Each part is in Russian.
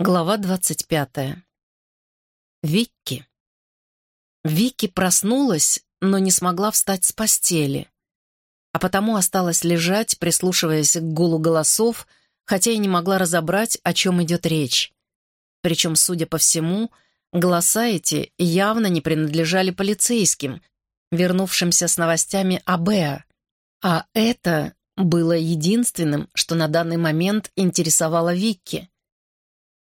Глава двадцать пятая. Викки. Викки проснулась, но не смогла встать с постели, а потому осталась лежать, прислушиваясь к гулу голосов, хотя и не могла разобрать, о чем идет речь. Причем, судя по всему, голоса эти явно не принадлежали полицейским, вернувшимся с новостями о Беа, а это было единственным, что на данный момент интересовало Викки —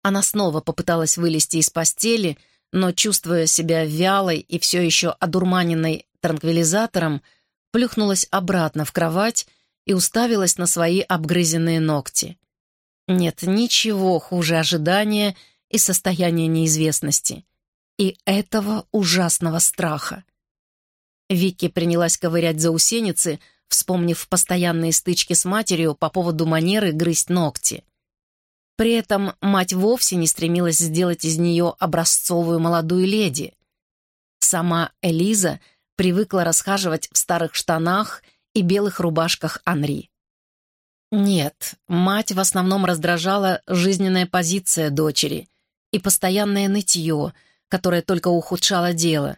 она снова попыталась вылезти из постели, но, чувствуя себя вялой и все еще одурманенной транквилизатором, плюхнулась обратно в кровать и уставилась на свои обгрызенные ногти. Нет ничего хуже ожидания и состояния неизвестности. И этого ужасного страха. Вики принялась ковырять заусеницы, вспомнив постоянные стычки с матерью по поводу манеры грызть ногти. При этом мать вовсе не стремилась сделать из нее образцовую молодую леди. Сама Элиза привыкла расхаживать в старых штанах и белых рубашках Анри. Нет, мать в основном раздражала жизненная позиция дочери и постоянное нытье, которое только ухудшало дело.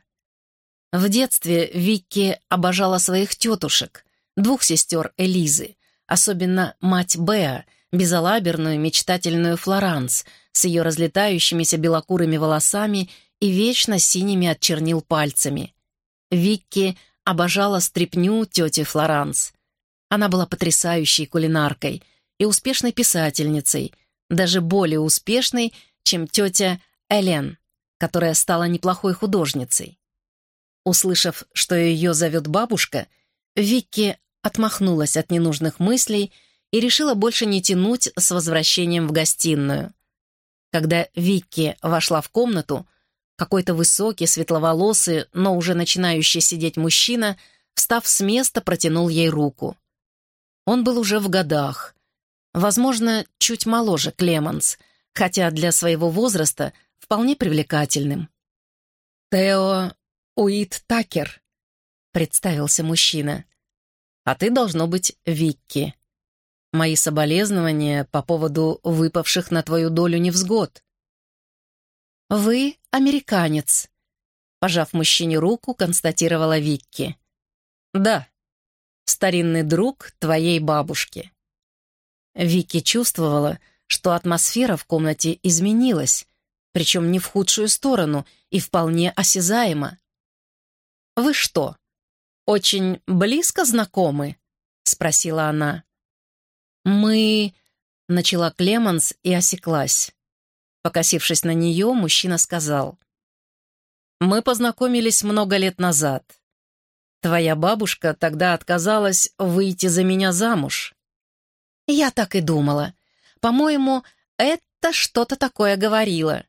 В детстве Викки обожала своих тетушек, двух сестер Элизы, особенно мать Беа, безалаберную, мечтательную Флоранс с ее разлетающимися белокурыми волосами и вечно синими от чернил пальцами. Викки обожала стряпню тети Флоранс. Она была потрясающей кулинаркой и успешной писательницей, даже более успешной, чем тетя Элен, которая стала неплохой художницей. Услышав, что ее зовет бабушка, Викки отмахнулась от ненужных мыслей и решила больше не тянуть с возвращением в гостиную. Когда Викки вошла в комнату, какой-то высокий, светловолосый, но уже начинающий сидеть мужчина, встав с места, протянул ей руку. Он был уже в годах. Возможно, чуть моложе Клеманс, хотя для своего возраста вполне привлекательным. «Тео Уит Такер», — представился мужчина. «А ты, должно быть, Викки». Мои соболезнования по поводу выпавших на твою долю невзгод. «Вы американец», — пожав мужчине руку, констатировала Викки. «Да, старинный друг твоей бабушки». Вики чувствовала, что атмосфера в комнате изменилась, причем не в худшую сторону и вполне осязаемо. «Вы что, очень близко знакомы?» — спросила она. «Мы...» — начала Клеманс и осеклась. Покосившись на нее, мужчина сказал. «Мы познакомились много лет назад. Твоя бабушка тогда отказалась выйти за меня замуж». «Я так и думала. По-моему, это что-то такое говорила».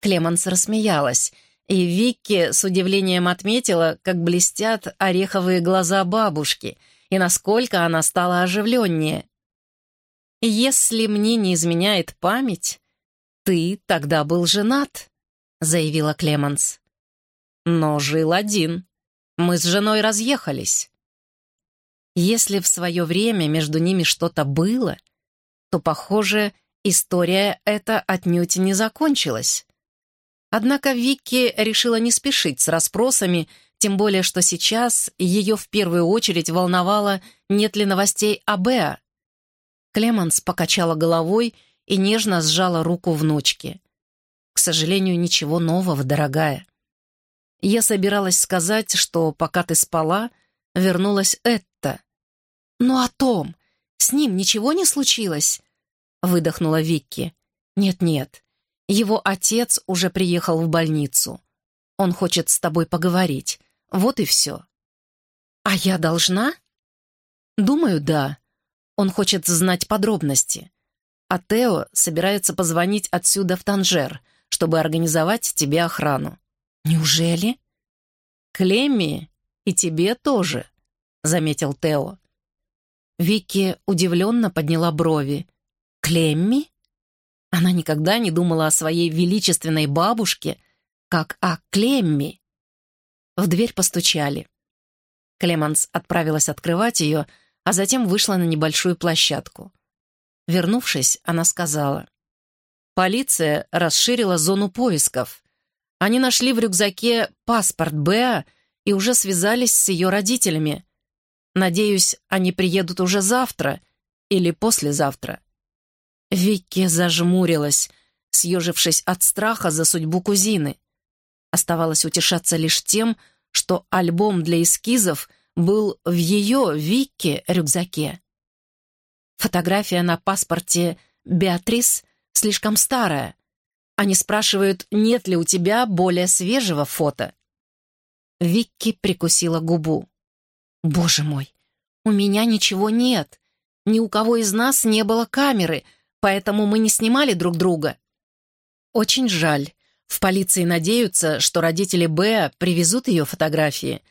Клеманс рассмеялась, и Викки с удивлением отметила, как блестят ореховые глаза бабушки и насколько она стала оживленнее. «Если мне не изменяет память, ты тогда был женат», — заявила Клеманс. «Но жил один. Мы с женой разъехались». Если в свое время между ними что-то было, то, похоже, история эта отнюдь не закончилась. Однако Вики решила не спешить с расспросами, тем более что сейчас ее в первую очередь волновало, нет ли новостей о Беа. Клеманс покачала головой и нежно сжала руку внучки. «К сожалению, ничего нового, дорогая. Я собиралась сказать, что пока ты спала, вернулась Этта». «Ну о том! С ним ничего не случилось?» — выдохнула Викки. «Нет-нет, его отец уже приехал в больницу. Он хочет с тобой поговорить. Вот и все». «А я должна?» «Думаю, да. Он хочет знать подробности. А Тео собирается позвонить отсюда в Танжер, чтобы организовать тебе охрану. Неужели? Клемми и тебе тоже, заметил Тео. Вики удивленно подняла брови. Клемми? Она никогда не думала о своей величественной бабушке, как о Клемми. В дверь постучали. Клеманс отправилась открывать ее, а затем вышла на небольшую площадку. Вернувшись, она сказала, Полиция расширила зону поисков. Они нашли в рюкзаке паспорт Беа и уже связались с ее родителями. Надеюсь, они приедут уже завтра или послезавтра. Викки зажмурилась, съежившись от страха за судьбу кузины. Оставалось утешаться лишь тем, что альбом для эскизов был в ее, Викки, рюкзаке. Фотография на паспорте «Беатрис» слишком старая. Они спрашивают, нет ли у тебя более свежего фото. Викки прикусила губу. «Боже мой, у меня ничего нет. Ни у кого из нас не было камеры, поэтому мы не снимали друг друга. Очень жаль. В полиции надеются, что родители Беа привезут ее фотографии.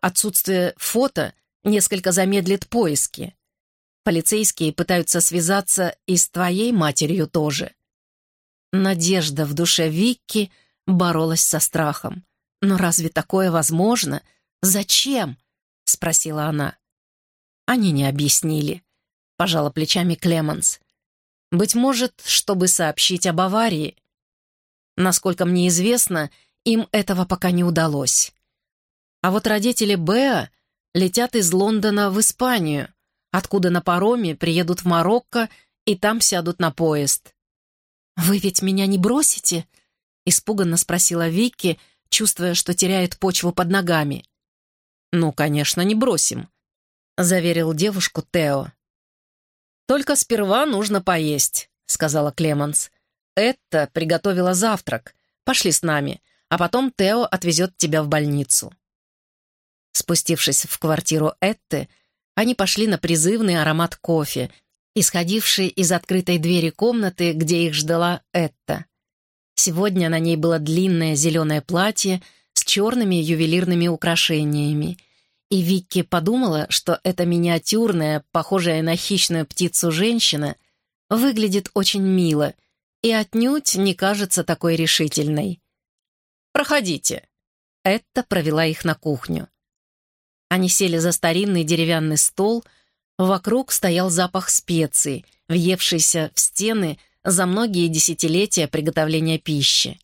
Отсутствие фото несколько замедлит поиски. Полицейские пытаются связаться и с твоей матерью тоже. Надежда в душе Викки боролась со страхом. «Но разве такое возможно? Зачем?» — спросила она. Они не объяснили. Пожала плечами Клеменс. «Быть может, чтобы сообщить об аварии. Насколько мне известно, им этого пока не удалось. А вот родители Беа летят из Лондона в Испанию, откуда на пароме приедут в Марокко и там сядут на поезд. «Вы ведь меня не бросите?» — испуганно спросила Вики, чувствуя, что теряет почву под ногами. «Ну, конечно, не бросим», — заверил девушку Тео. «Только сперва нужно поесть», — сказала Клеменс. «Этта приготовила завтрак. Пошли с нами, а потом Тео отвезет тебя в больницу». Спустившись в квартиру Этты, они пошли на призывный аромат кофе, исходивший из открытой двери комнаты, где их ждала Этта. Сегодня на ней было длинное зеленое платье с черными ювелирными украшениями, и Викки подумала, что эта миниатюрная, похожая на хищную птицу женщина, выглядит очень мило и отнюдь не кажется такой решительной. «Проходите». Этта провела их на кухню. Они сели за старинный деревянный стол, вокруг стоял запах специй, въевшийся в стены за многие десятилетия приготовления пищи.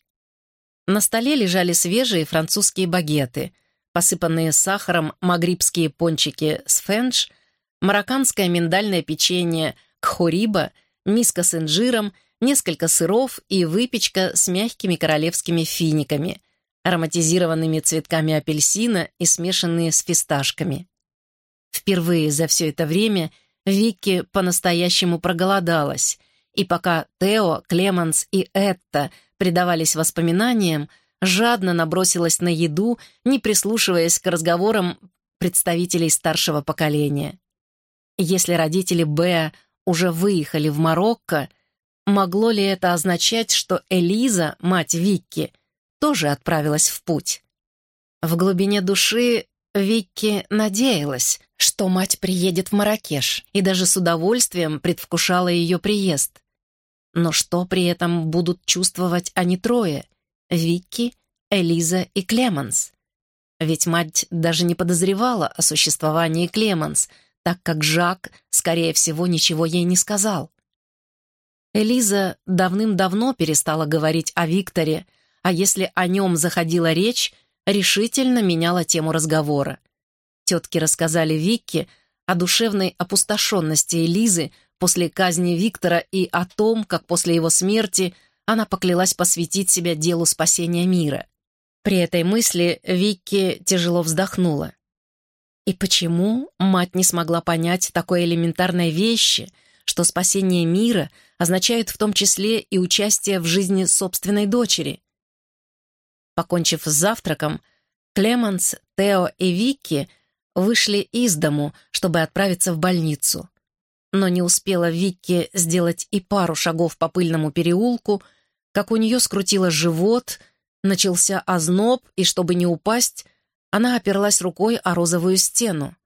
На столе лежали свежие французские багеты, посыпанные сахаром магрибские пончики с фенш, марокканское миндальное печенье кхуриба, миска с инжиром, несколько сыров и выпечка с мягкими королевскими финиками, ароматизированными цветками апельсина и смешанные с фисташками. Впервые за все это время Вики по-настоящему проголодалась, и пока Тео, Клеменс и Этта предавались воспоминаниям, жадно набросилась на еду, не прислушиваясь к разговорам представителей старшего поколения. Если родители Беа уже выехали в Марокко, могло ли это означать, что Элиза, мать Викки, тоже отправилась в путь. В глубине души Викки надеялась, что мать приедет в Маракеш, и даже с удовольствием предвкушала ее приезд. Но что при этом будут чувствовать они трое — Викки, Элиза и Клеменс? Ведь мать даже не подозревала о существовании Клеменс, так как Жак, скорее всего, ничего ей не сказал. Элиза давным-давно перестала говорить о Викторе, а если о нем заходила речь, решительно меняла тему разговора. Тетки рассказали Викке о душевной опустошенности Элизы после казни Виктора и о том, как после его смерти она поклялась посвятить себя делу спасения мира. При этой мысли Викки тяжело вздохнула. И почему мать не смогла понять такой элементарной вещи, что спасение мира означает в том числе и участие в жизни собственной дочери? Покончив с завтраком, Клеманс, Тео и Вики вышли из дому, чтобы отправиться в больницу. Но не успела Вики сделать и пару шагов по пыльному переулку, как у нее скрутило живот, начался озноб, и чтобы не упасть, она оперлась рукой о розовую стену.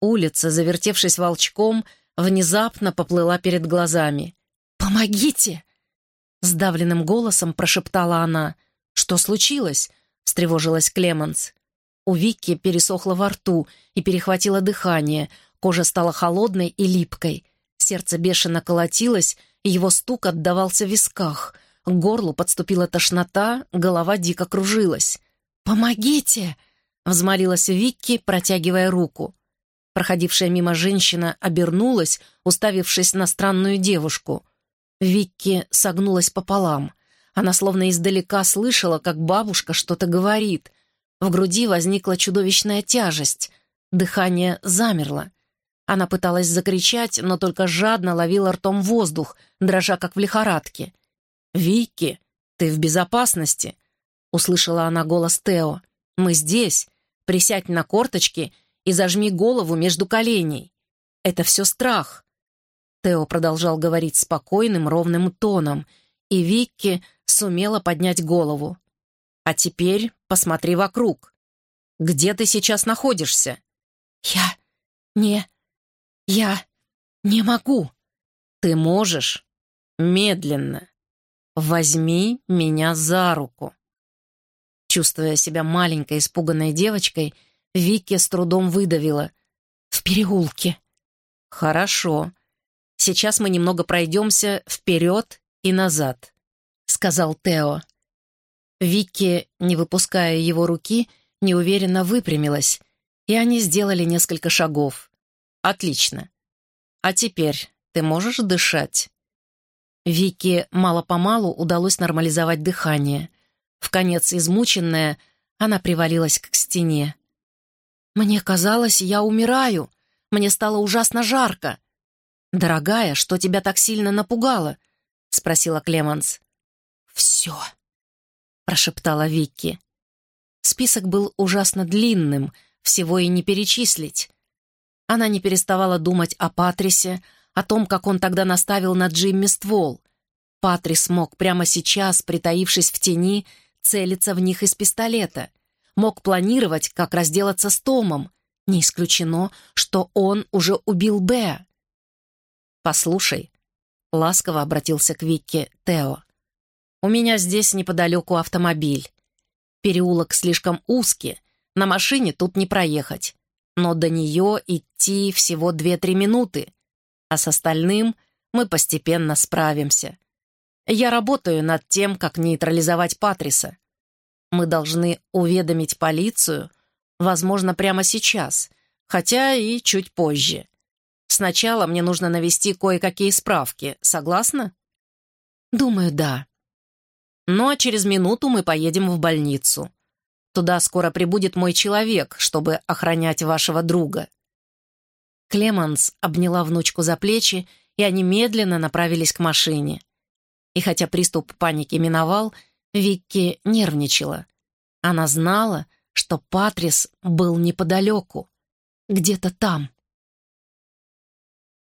Улица, завертевшись волчком, внезапно поплыла перед глазами. «Помогите!» Сдавленным голосом прошептала она — «Что случилось?» — встревожилась Клеменс. У Вики пересохло во рту и перехватило дыхание, кожа стала холодной и липкой. Сердце бешено колотилось, и его стук отдавался в висках — К горлу подступила тошнота, голова дико кружилась. «Помогите!» — взмолилась Викки, протягивая руку. Проходившая мимо женщина обернулась, уставившись на странную девушку. Викки согнулась пополам. Она словно издалека слышала, как бабушка что-то говорит. В груди возникла чудовищная тяжесть. Дыхание замерло. Она пыталась закричать, но только жадно ловила ртом воздух, дрожа как в лихорадке. «Вики, ты в безопасности!» — услышала она голос Тео. «Мы здесь. Присядь на корточки и зажми голову между коленей. Это все страх». Тео продолжал говорить спокойным, ровным тоном, и Викки сумела поднять голову. «А теперь посмотри вокруг. Где ты сейчас находишься?» «Я не... я не могу». «Ты можешь. Медленно. Возьми меня за руку». Чувствуя себя маленькой испуганной девочкой, Вики с трудом выдавила. «В переулке». «Хорошо. Сейчас мы немного пройдемся вперед и назад», — сказал Тео. Вики, не выпуская его руки, неуверенно выпрямилась, и они сделали несколько шагов. «Отлично. А теперь ты можешь дышать?» Вики мало-помалу удалось нормализовать дыхание. В конец измученная, она привалилась к стене. «Мне казалось, я умираю. Мне стало ужасно жарко». «Дорогая, что тебя так сильно напугало?» — спросила Клеманс. «Все», — прошептала Викки. Список был ужасно длинным, всего и не перечислить. Она не переставала думать о Патрисе, о том, как он тогда наставил на Джимми ствол. Патрис мог прямо сейчас, притаившись в тени, целиться в них из пистолета. Мог планировать, как разделаться с Томом. Не исключено, что он уже убил Беа. «Послушай», — ласково обратился к Викке Тео, «у меня здесь неподалеку автомобиль. Переулок слишком узкий, на машине тут не проехать. Но до нее идти всего две-три минуты а с остальным мы постепенно справимся. Я работаю над тем, как нейтрализовать Патриса. Мы должны уведомить полицию, возможно, прямо сейчас, хотя и чуть позже. Сначала мне нужно навести кое-какие справки, согласна? Думаю, да. Ну а через минуту мы поедем в больницу. Туда скоро прибудет мой человек, чтобы охранять вашего друга. Клеманс обняла внучку за плечи, и они медленно направились к машине. И хотя приступ паники миновал, Викки нервничала. Она знала, что Патрис был неподалеку, где-то там.